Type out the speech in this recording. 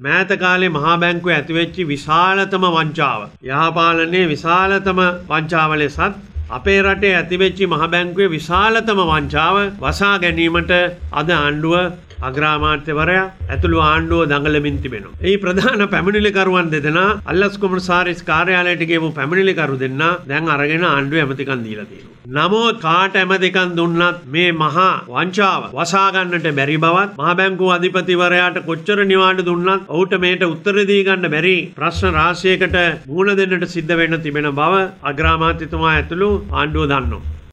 මෑත කාලේ මහා බැංකුව ඇතිවෙච්චි විශාලතම වංචාව. යහපාලනයේ විශාලතම වංචාව ලෙසත් අපේ රටේ ඇතිවෙච්චි මහ බැංකුවේ විශාලතම වංචාව වසා ගැනීමට අද ආණ්ඩුව අග්‍රාමාත්‍යවරයා ඇතුළු ආණ්ඩුව දඟලමින් තිබෙනවා. ඒ ප්‍රධාන පැමිණිලිකරුවන් දෙදෙනා අල්ලස් කොමසාරිස් කාර්යාලයට ගෙවූ පැමිණිලිකරු දෙන්න දැන් අරගෙන ආණ්ඩුව ඇමතිකන් දීලා තියෙනවා. නමුත් කාට ඇමතිකන් දුන්නත් මේ මහා වංචාව වසාගන්නට බැරි බවත් මහ බැංකුව අධිපතිවරයාට කොච්චර නිවාඩු දුන්නත් ඔහුට මේට උත්තර දී ගන්න බැරි ප්‍රශ්න රාශියකට මුහුණ දෙන්නට සිද්ධ වෙන්න තිබෙන බව අග්‍රාමාත්‍යතුමා ඇතුළු ආණ්ඩුව දන්නවා.